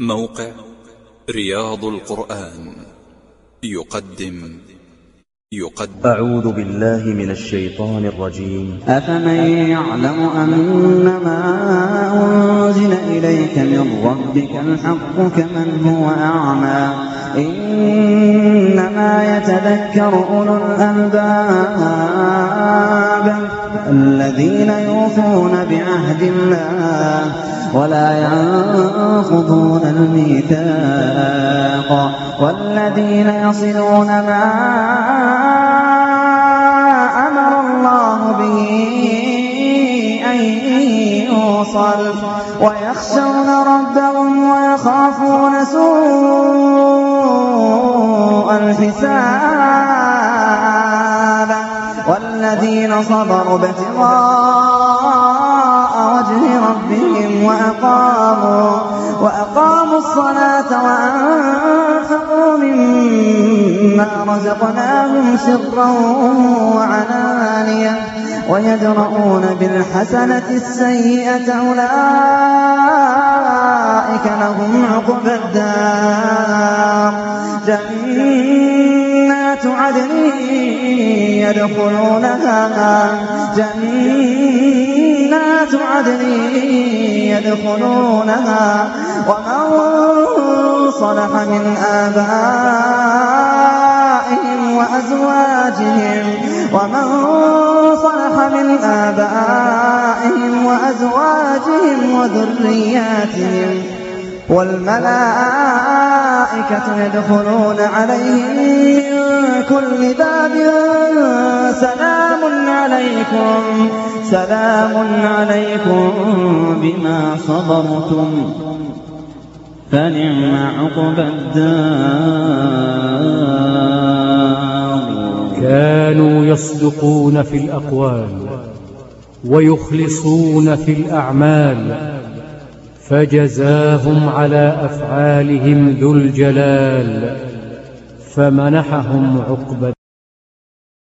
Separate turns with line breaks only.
موقع رياض القرآن. يقدم. يقدم.
أعوذ بالله من الشيطان الرجيم.
أفمن يعلم أنما أنزل إليك من ربك الحق كمن هو أعمى؟ إنما يتذكر أولو الألباب الذين يوفون بعهد الله ولا ينقضون الميثاق والذين يصلون ما أمر الله به أن يوصل ويخشون ربهم ويخافون سوء الحساب والذين صبروا ابتغاء وجه ربهم وأقاموا, وأقاموا الصلاة وأنفقوا مما رزقناهم سرا وعلانية ويدرؤون بالحسنة السيئة أولئك لهم عقبى الدار. جنات عدن يدخلونها. جنات عدن يدخلونها. ومن صلح من آبائهم وأزواجهم. ومن صلح من آبائهم وأزواجهم وذرياتهم. والملائكة يدخلون عليهم من كل باب. سلام عليكم سلام عليكم بما صبرتم. فنعم عقبى الدار.
كانوا يصدقون في الأقوال ويخلصون في الأعمال. فجزاهم على أفعالهم ذو الجلال فمنحهم عقبى